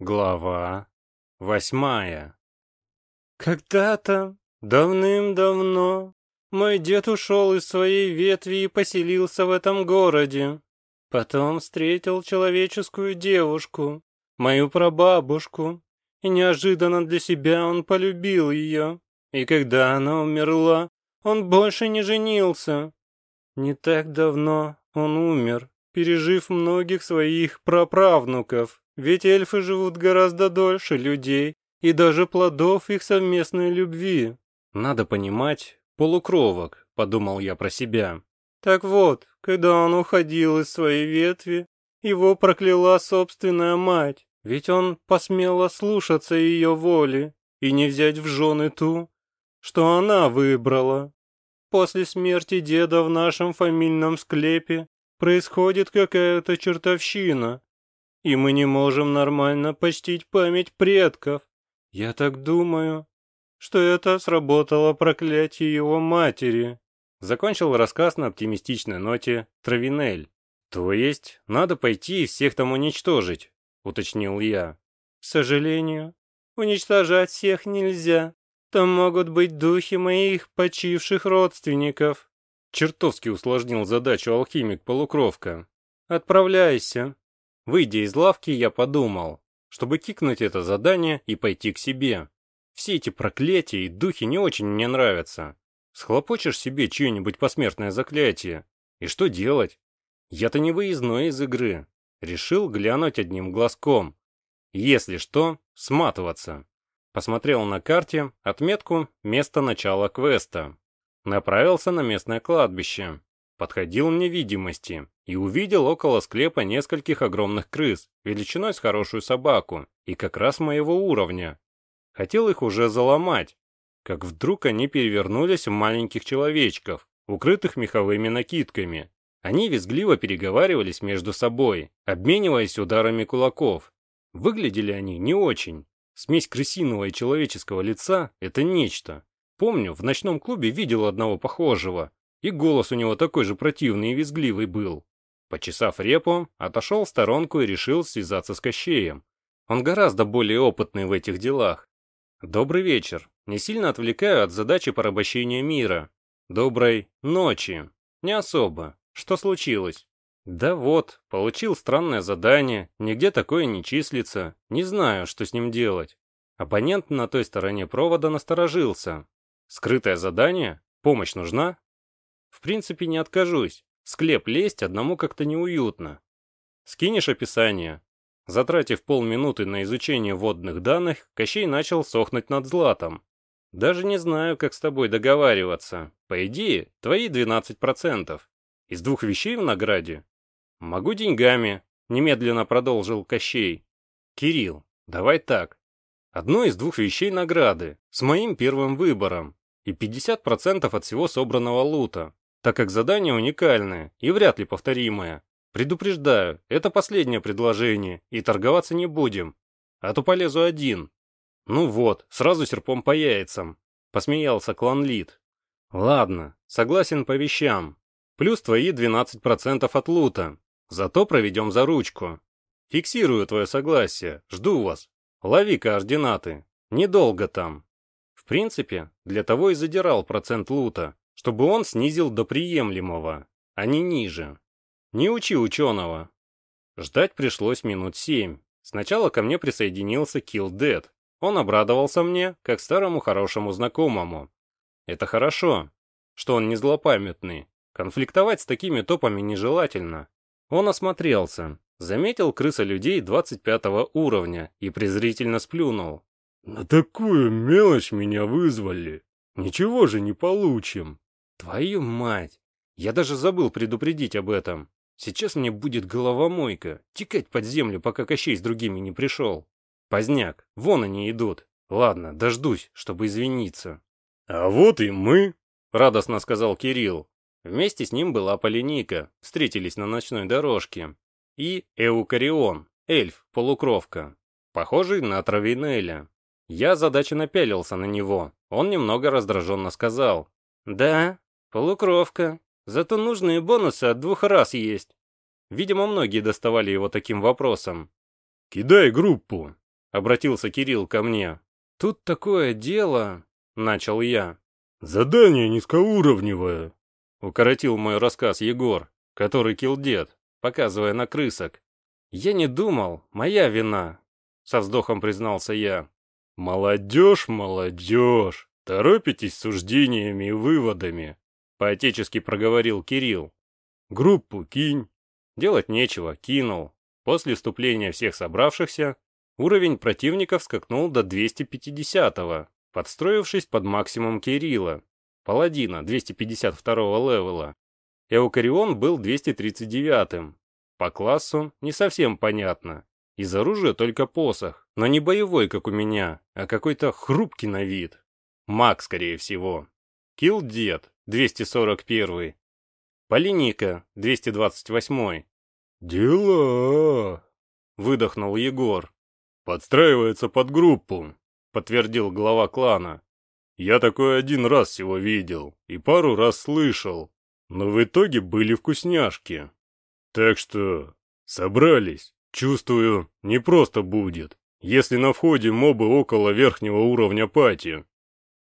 Глава восьмая Когда-то, давным-давно, мой дед ушел из своей ветви и поселился в этом городе. Потом встретил человеческую девушку, мою прабабушку, и неожиданно для себя он полюбил ее. И когда она умерла, он больше не женился. Не так давно он умер, пережив многих своих праправнуков. Ведь эльфы живут гораздо дольше людей и даже плодов их совместной любви. Надо понимать, полукровок, подумал я про себя. Так вот, когда он уходил из своей ветви, его прокляла собственная мать, ведь он посмел ослушаться ее воли и не взять в жены ту, что она выбрала. После смерти деда в нашем фамильном склепе происходит какая-то чертовщина, и мы не можем нормально почтить память предков. Я так думаю, что это сработало проклятие его матери. Закончил рассказ на оптимистичной ноте Травинель. То есть, надо пойти и всех там уничтожить, уточнил я. К сожалению, уничтожать всех нельзя. Там могут быть духи моих почивших родственников. Чертовски усложнил задачу алхимик-полукровка. Отправляйся, Выйдя из лавки, я подумал, чтобы кикнуть это задание и пойти к себе. Все эти проклятия и духи не очень мне нравятся. Схлопочешь себе чье-нибудь посмертное заклятие. И что делать? Я-то не выездной из игры. Решил глянуть одним глазком. Если что, сматываться. Посмотрел на карте отметку «Место начала квеста». Направился на местное кладбище. Подходил невидимости и увидел около склепа нескольких огромных крыс, величиной с хорошую собаку, и как раз моего уровня. Хотел их уже заломать, как вдруг они перевернулись в маленьких человечков, укрытых меховыми накидками. Они визгливо переговаривались между собой, обмениваясь ударами кулаков. Выглядели они не очень. Смесь крысиного и человеческого лица — это нечто. Помню, в ночном клубе видел одного похожего, и голос у него такой же противный и визгливый был. Почесав репу, отошел в сторонку и решил связаться с Кощеем. Он гораздо более опытный в этих делах. Добрый вечер. Не сильно отвлекаю от задачи порабощения мира. Доброй ночи. Не особо. Что случилось? Да вот, получил странное задание, нигде такое не числится, не знаю, что с ним делать. Оппонент на той стороне провода насторожился. Скрытое задание? Помощь нужна? В принципе, не откажусь склеп лезть одному как-то неуютно. Скинешь описание. Затратив полминуты на изучение водных данных, Кощей начал сохнуть над златом. Даже не знаю, как с тобой договариваться. По идее, твои 12%. Из двух вещей в награде? Могу деньгами, немедленно продолжил Кощей. Кирилл, давай так. Одно из двух вещей награды, с моим первым выбором, и 50% от всего собранного лута так как задание уникальное и вряд ли повторимое. Предупреждаю, это последнее предложение, и торговаться не будем. А то полезу один. Ну вот, сразу серпом по яйцам. Посмеялся клан Лид. Ладно, согласен по вещам. Плюс твои 12% от лута. Зато проведем за ручку. Фиксирую твое согласие, жду вас. Лови координаты. Недолго там. Принципе, для того и задирал процент лута, чтобы он снизил до приемлемого, а не ниже. Не учи ученого. Ждать пришлось минут семь. Сначала ко мне присоединился Kill Dead. Он обрадовался мне, как старому хорошему знакомому. Это хорошо, что он не злопамятный. Конфликтовать с такими топами нежелательно. Он осмотрелся, заметил крыса людей 25 уровня и презрительно сплюнул. «На такую мелочь меня вызвали. Ничего же не получим». Твою мать! Я даже забыл предупредить об этом. Сейчас мне будет головомойка, текать под землю, пока Кощей с другими не пришел. Поздняк, вон они идут. Ладно, дождусь, чтобы извиниться. А вот и мы, радостно сказал Кирилл. Вместе с ним была Полиника, встретились на ночной дорожке. И Эукарион, эльф, полукровка, похожий на Травинеля. Я задаченно пялился на него. Он немного раздраженно сказал. «Да, Полукровка. Зато нужные бонусы от двух раз есть. Видимо, многие доставали его таким вопросом. «Кидай группу», — обратился Кирилл ко мне. «Тут такое дело...» — начал я. «Задание низкоуровневое», — укоротил мой рассказ Егор, который килдед, показывая на крысок. «Я не думал, моя вина», — со вздохом признался я. «Молодежь, молодежь, торопитесь с суждениями и выводами», — поотечески проговорил Кирилл. «Группу кинь». Делать нечего, кинул. После вступления всех собравшихся уровень противников скакнул до 250-го, подстроившись под максимум Кирилла, паладина 252-го левела. Эукарион был 239-м. По классу не совсем понятно. Из оружия только посох, но не боевой, как у меня, а какой-то хрупкий на вид. Маг, скорее всего. Килл Дед, 241. Полиника, 228. «Дела!» — выдохнул Егор. «Подстраивается под группу», — подтвердил глава клана. «Я такой один раз всего видел и пару раз слышал, но в итоге были вкусняшки. Так что собрались». Чувствую, не просто будет, если на входе мобы около верхнего уровня пати.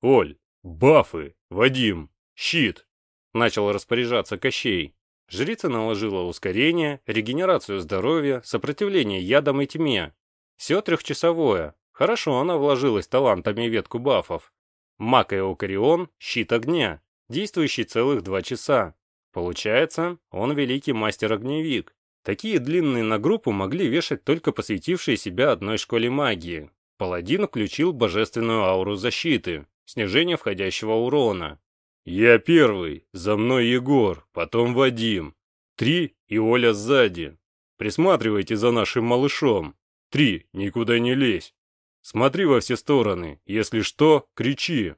Оль, бафы, Вадим, щит. Начал распоряжаться Кощей. Жрица наложила ускорение, регенерацию здоровья, сопротивление ядам и тьме. Все трехчасовое. Хорошо она вложилась талантами ветку бафов. Мак и Окарион – щит огня, действующий целых два часа. Получается, он великий мастер-огневик. Такие длинные на группу могли вешать только посвятившие себя одной школе магии. Паладин включил божественную ауру защиты, снижение входящего урона. «Я первый, за мной Егор, потом Вадим. Три и Оля сзади. Присматривайте за нашим малышом. Три, никуда не лезь. Смотри во все стороны, если что, кричи».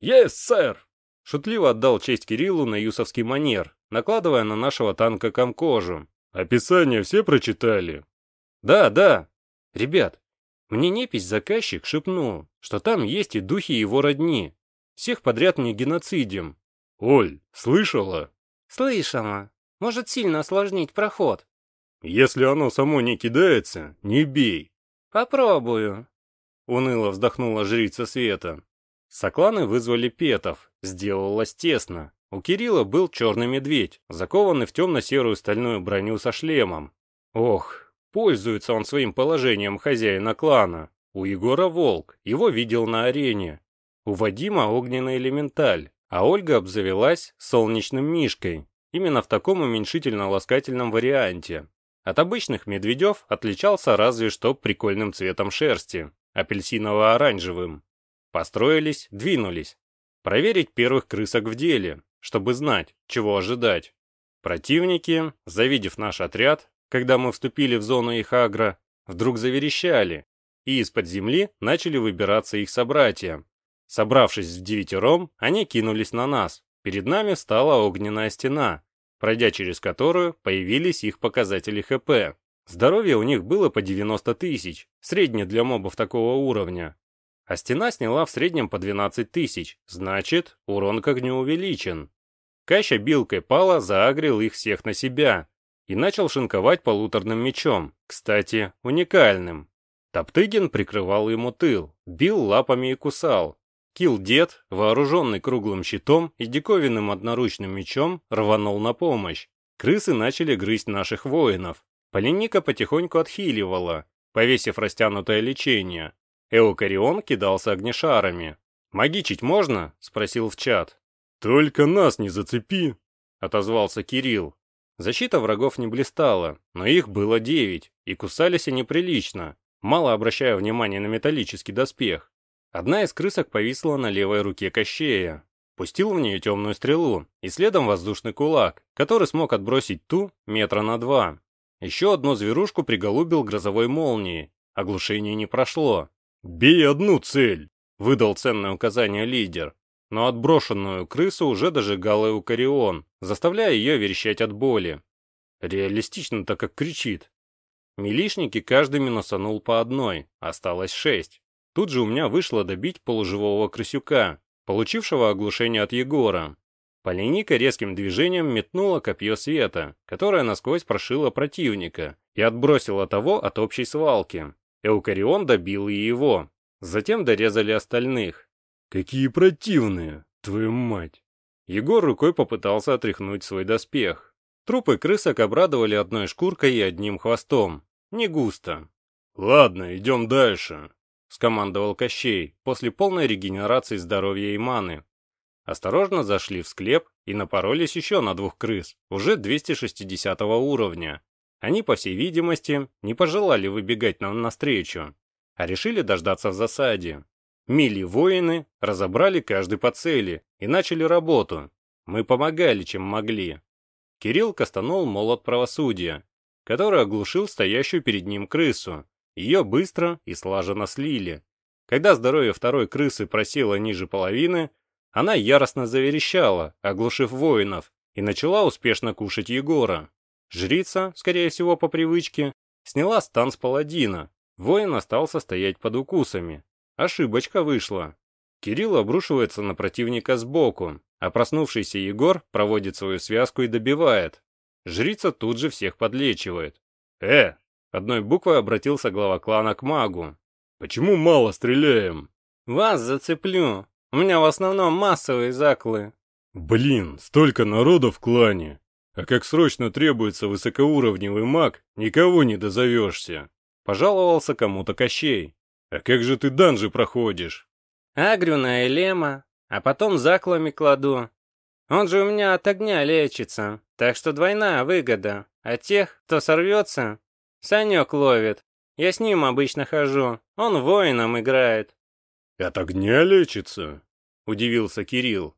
«Есть, сэр!» Шутливо отдал честь Кириллу на юсовский манер, накладывая на нашего танка комкожу, Описание все прочитали? Да, да. Ребят, мне непись заказчик шепнул, что там есть и духи его родни. Всех подряд не геноцидим. Оль, слышала? Слышала. Может сильно осложнить проход. Если оно само не кидается, не бей. Попробую. Уныло вздохнула жрица света. Сокланы вызвали петов. Сделалось тесно. У Кирилла был черный медведь, закованный в темно-серую стальную броню со шлемом. Ох, пользуется он своим положением хозяина клана. У Егора волк, его видел на арене. У Вадима огненный элементаль, а Ольга обзавелась солнечным мишкой. Именно в таком уменьшительно-ласкательном варианте. От обычных медведев отличался разве что прикольным цветом шерсти, апельсиново-оранжевым. Построились, двинулись. Проверить первых крысок в деле, чтобы знать, чего ожидать. Противники, завидев наш отряд, когда мы вступили в зону их агро, вдруг заверещали, и из-под земли начали выбираться их собратья. Собравшись в девятером, они кинулись на нас. Перед нами стала огненная стена, пройдя через которую появились их показатели ХП. Здоровье у них было по 90 тысяч, среднее для мобов такого уровня. А стена сняла в среднем по 12 тысяч, значит, урон к огню увеличен. Каща билкой пала заагрил их всех на себя и начал шинковать полуторным мечом, кстати, уникальным. Топтыгин прикрывал ему тыл, бил лапами и кусал. Килл-дед, вооруженный круглым щитом и диковинным одноручным мечом, рванул на помощь. Крысы начали грызть наших воинов. Поленика потихоньку отхиливала, повесив растянутое лечение, Эукарион кидался огнешарами. «Магичить можно?» — спросил в чат. «Только нас не зацепи!» — отозвался Кирилл. Защита врагов не блистала, но их было девять, и кусались они прилично, мало обращая внимания на металлический доспех. Одна из крысок повисла на левой руке Кощея. Пустил в нее темную стрелу, и следом воздушный кулак, который смог отбросить ту метра на два. Еще одну зверушку приголубил грозовой молнией. Оглушение не прошло. «Бей одну цель!» — выдал ценное указание лидер. Но отброшенную крысу уже дожигал Эукарион, заставляя ее верещать от боли. Реалистично-то как кричит. Милишники каждый минусанул по одной, осталось шесть. Тут же у меня вышло добить полуживого крысюка, получившего оглушение от Егора. Полиника резким движением метнула копье света, которое насквозь прошило противника и отбросило того от общей свалки. Эукарион добил и его. Затем дорезали остальных. «Какие противные, твою мать!» Егор рукой попытался отряхнуть свой доспех. Трупы крысок обрадовали одной шкуркой и одним хвостом. Не густо. «Ладно, идем дальше», — скомандовал Кощей после полной регенерации здоровья и маны. Осторожно зашли в склеп и напоролись еще на двух крыс, уже 260 уровня. Они, по всей видимости, не пожелали выбегать нам навстречу, а решили дождаться в засаде. Мили воины разобрали каждый по цели и начали работу. Мы помогали, чем могли. Кирилл кастанул молот правосудия, который оглушил стоящую перед ним крысу. Ее быстро и слаженно слили. Когда здоровье второй крысы просело ниже половины, она яростно заверещала, оглушив воинов, и начала успешно кушать Егора. Жрица, скорее всего по привычке, сняла стан с паладина. Воин остался стоять под укусами, Ошибочка вышла. Кирилл обрушивается на противника сбоку, а проснувшийся Егор проводит свою связку и добивает. Жрица тут же всех подлечивает. «Э!» — одной буквой обратился глава клана к магу. «Почему мало стреляем?» «Вас зацеплю. У меня в основном массовые заклы». «Блин, столько народу в клане. А как срочно требуется высокоуровневый маг, никого не дозовешься». Пожаловался кому-то Кощей. «А как же ты данжи проходишь?» «Агрю на Элема, а потом заклами кладу. Он же у меня от огня лечится, так что двойная выгода. А тех, кто сорвется, Санек ловит. Я с ним обычно хожу, он воином играет». «От огня лечится?» — удивился Кирилл.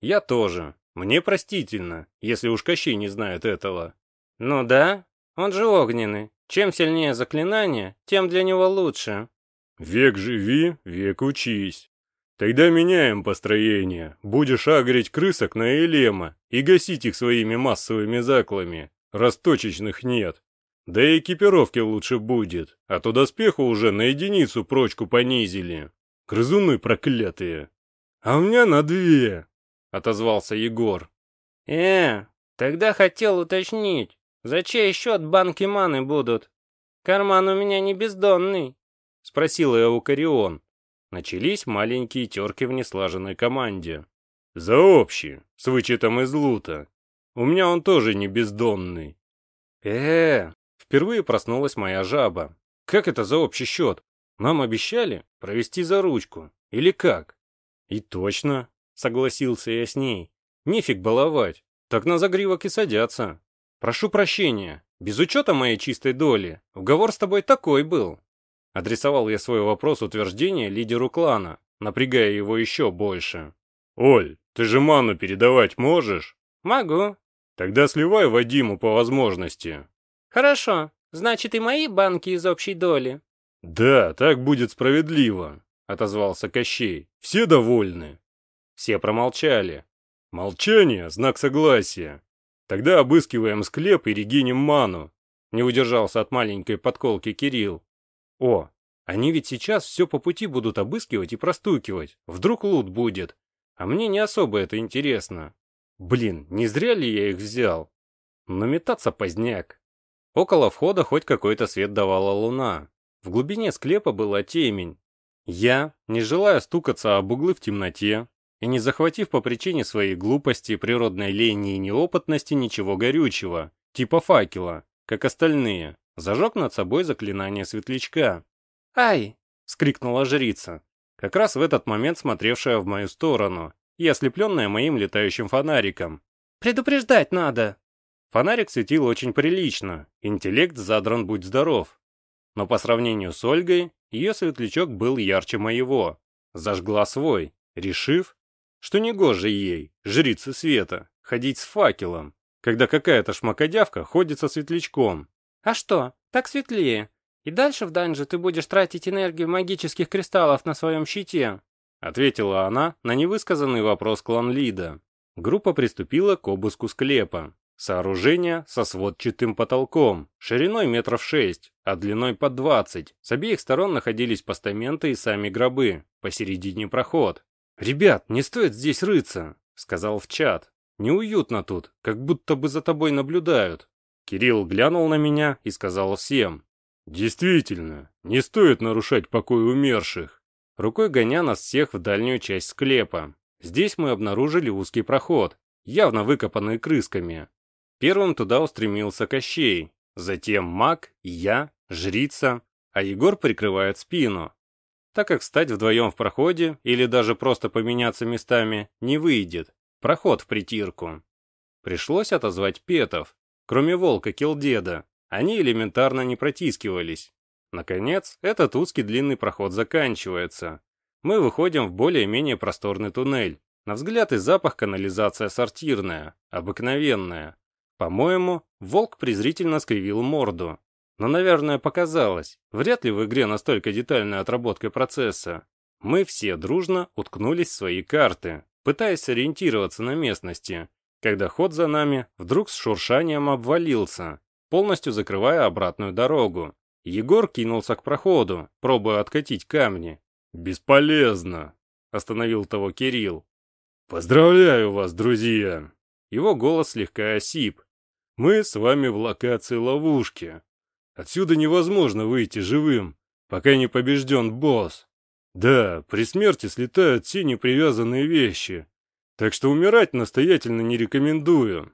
«Я тоже. Мне простительно, если уж Кощей не знает этого». «Ну да, он же огненный. Чем сильнее заклинание, тем для него лучше». Век живи, век учись. Тогда меняем построение. Будешь агрить крысок на Элема и гасить их своими массовыми заклами, раз точечных нет. Да и экипировки лучше будет, а то доспеху уже на единицу прочку понизили. Грызуны проклятые. А у меня на две, отозвался Егор. Э, тогда хотел уточнить, за чей счет банки маны будут? Карман у меня не бездонный. — спросил Эукарион. Начались маленькие терки в неслаженной команде. «За общий, с вычетом из лута. У меня он тоже не бездонный». э Впервые проснулась моя жаба. «Как это за общий счет? Нам обещали провести за ручку. Или как?» «И точно», — согласился я с ней. «Нефиг баловать. Так на загривок и садятся. Прошу прощения. Без учета моей чистой доли, уговор с тобой такой был». Адресовал я свой вопрос утверждения лидеру клана, напрягая его еще больше. «Оль, ты же ману передавать можешь?» «Могу». «Тогда сливай Вадиму по возможности». «Хорошо. Значит, и мои банки из общей доли». «Да, так будет справедливо», — отозвался Кощей. «Все довольны». Все промолчали. «Молчание — знак согласия. Тогда обыскиваем склеп и регинем ману», — не удержался от маленькой подколки Кирилл. О, они ведь сейчас все по пути будут обыскивать и простукивать. Вдруг лут будет. А мне не особо это интересно. Блин, не зря ли я их взял? Но метаться поздняк. Около входа хоть какой-то свет давала луна. В глубине склепа была темень. Я, не желая стукаться об углы в темноте, и не захватив по причине своей глупости, природной лени и неопытности ничего горючего, типа факела, как остальные, Зажег над собой заклинание светлячка. «Ай!» — скрикнула жрица, как раз в этот момент смотревшая в мою сторону и ослепленная моим летающим фонариком. «Предупреждать надо!» Фонарик светил очень прилично, интеллект задран будь здоров. Но по сравнению с Ольгой, ее светлячок был ярче моего. Зажгла свой, решив, что негоже ей, жрице света, ходить с факелом, когда какая-то шмакодявка ходит со светлячком. «А что, так светлее. И дальше в данже ты будешь тратить энергию магических кристаллов на своем щите», ответила она на невысказанный вопрос клан Лида. Группа приступила к обыску склепа. Сооружение со сводчатым потолком, шириной метров шесть, а длиной под двадцать. С обеих сторон находились постаменты и сами гробы, посередине проход. «Ребят, не стоит здесь рыться», — сказал в чат. «Неуютно тут, как будто бы за тобой наблюдают». Кирилл глянул на меня и сказал всем. Действительно, не стоит нарушать покой умерших. Рукой гоня нас всех в дальнюю часть склепа. Здесь мы обнаружили узкий проход, явно выкопанный крысками. Первым туда устремился Кощей, затем маг, я, жрица, а Егор прикрывает спину. Так как встать вдвоем в проходе или даже просто поменяться местами не выйдет. Проход в притирку. Пришлось отозвать петов. Кроме волка Килдеда, они элементарно не протискивались. Наконец, этот узкий длинный проход заканчивается. Мы выходим в более-менее просторный туннель. На взгляд и запах канализация сортирная, обыкновенная. По-моему, волк презрительно скривил морду. Но, наверное, показалось. Вряд ли в игре настолько детальная отработка процесса. Мы все дружно уткнулись в свои карты, пытаясь сориентироваться на местности, когда ход за нами вдруг с шуршанием обвалился, полностью закрывая обратную дорогу. Егор кинулся к проходу, пробуя откатить камни. «Бесполезно!» — остановил того Кирилл. «Поздравляю вас, друзья!» Его голос слегка осип. «Мы с вами в локации ловушки. Отсюда невозможно выйти живым, пока не побежден босс. Да, при смерти слетают все непривязанные вещи, так что умирать настоятельно не рекомендую».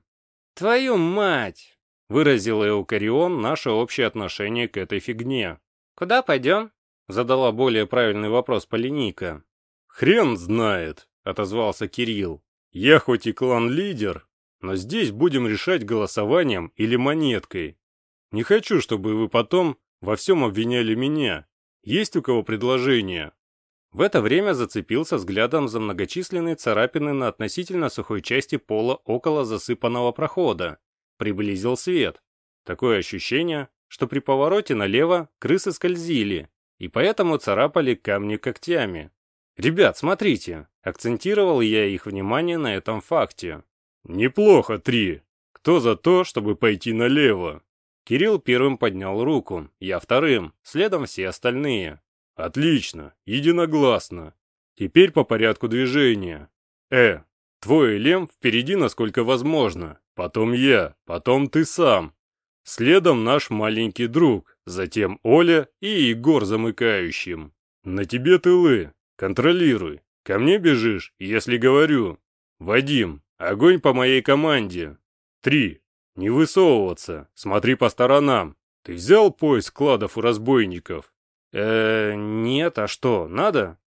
«Твою мать!» — выразил Эукарион наше общее отношение к этой фигне. «Куда пойдем?» — задала более правильный вопрос Полиника. «Хрен знает», — отозвался Кирилл. «Я хоть и клан-лидер, но здесь будем решать голосованием или монеткой. Не хочу, чтобы вы потом во всем обвиняли меня. Есть у кого предложение?» В это время зацепился взглядом за многочисленные царапины на относительно сухой части пола около засыпанного прохода. Приблизил свет. Такое ощущение, что при повороте налево крысы скользили, и поэтому царапали камни когтями. «Ребят, смотрите!» – акцентировал я их внимание на этом факте. «Неплохо, три. Кто за то, чтобы пойти налево?» Кирилл первым поднял руку, я вторым, следом все остальные. «Отлично, единогласно. Теперь по порядку движения. Э, твой Лем впереди насколько возможно, потом я, потом ты сам. Следом наш маленький друг, затем Оля и Егор замыкающим. На тебе тылы, контролируй. Ко мне бежишь, если говорю. Вадим, огонь по моей команде. Три. Не высовываться, смотри по сторонам. Ты взял поиск кладов у разбойников? э нет, а что, надо?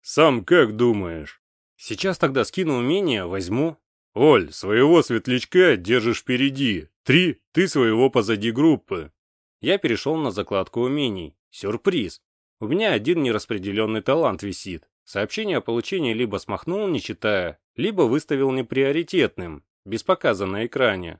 Сам как думаешь? Сейчас тогда скину умение, возьму. Оль, своего светлячка держишь впереди. Три, ты своего позади группы. Я перешел на закладку умений. Сюрприз. У меня один нераспределенный талант висит. Сообщение о получении либо смахнул, не читая, либо выставил неприоритетным, без показа на экране.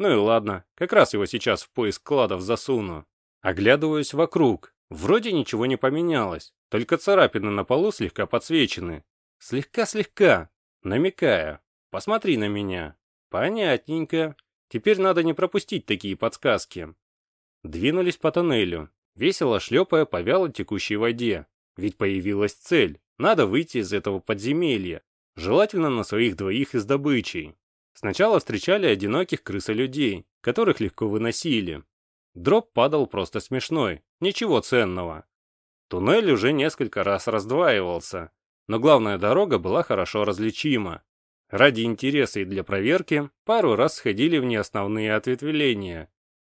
Ну и ладно, как раз его сейчас в поиск кладов засуну. Оглядываюсь вокруг. Вроде ничего не поменялось, только царапины на полу слегка подсвечены. Слегка-слегка, намекая. Посмотри на меня. Понятненько. Теперь надо не пропустить такие подсказки. Двинулись по тоннелю, весело шлепая по вяло текущей воде. Ведь появилась цель. Надо выйти из этого подземелья. Желательно на своих двоих из добычей. Сначала встречали одиноких крысолюдей, которых легко выносили. Дроп падал просто смешной, ничего ценного. Туннель уже несколько раз раздваивался, но главная дорога была хорошо различима. Ради интереса и для проверки пару раз сходили в неосновные ответвления.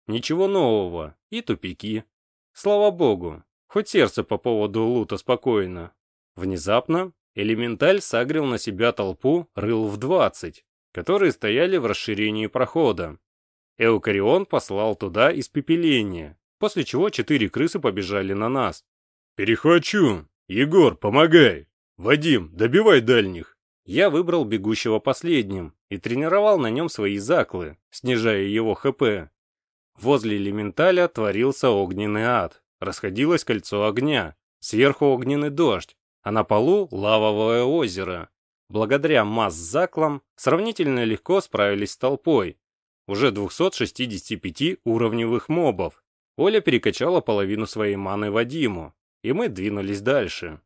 Ничего нового и тупики. Слава богу, хоть сердце по поводу лута спокойно. Внезапно элементаль сагрил на себя толпу рыл в двадцать, которые стояли в расширении прохода. Эукарион послал туда испепеление, после чего четыре крысы побежали на нас. «Перехвачу! Егор, помогай! Вадим, добивай дальних!» Я выбрал бегущего последним и тренировал на нем свои заклы, снижая его ХП. Возле элементаля творился огненный ад. Расходилось кольцо огня, сверху огненный дождь, а на полу лавовое озеро. Благодаря масс-заклам сравнительно легко справились с толпой. Уже 265 уровневых мобов. Оля перекачала половину своей маны Вадиму, и мы двинулись дальше.